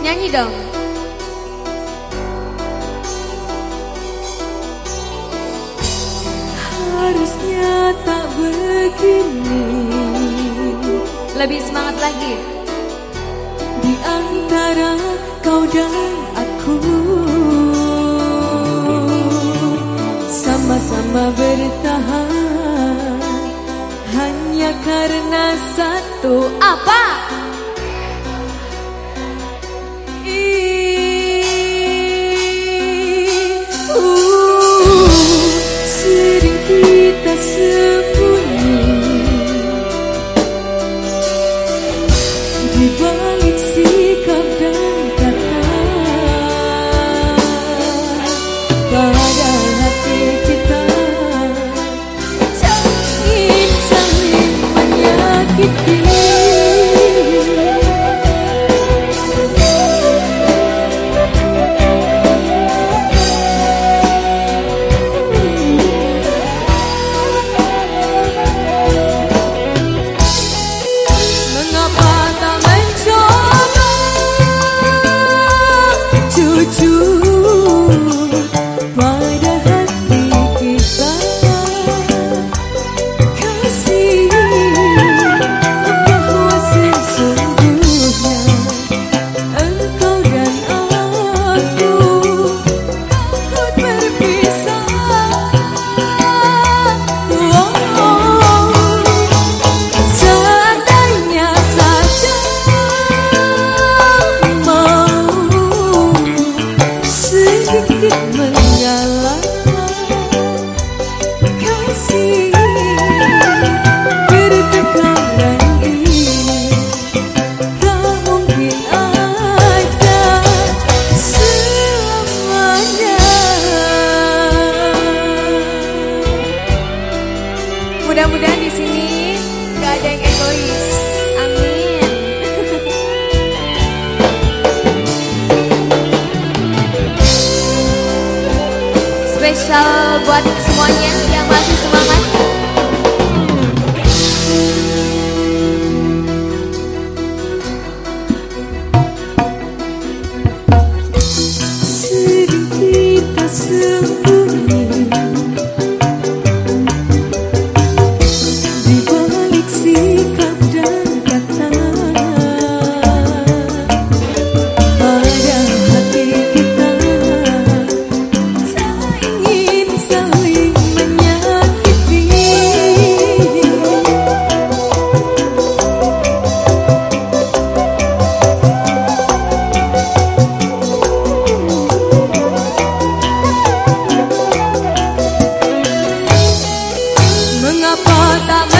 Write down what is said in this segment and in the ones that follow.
Nyanyi dong. Harusnya tak begini Lebih semangat lagi. Di antara kau dan aku Sama-sama bertahan Hanya karena satu Apa? Mudah-mudahan di sini gak ada yang egois. Amin. Spesial buat semuanya yang masih semangat. Sering kita pota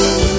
oh you.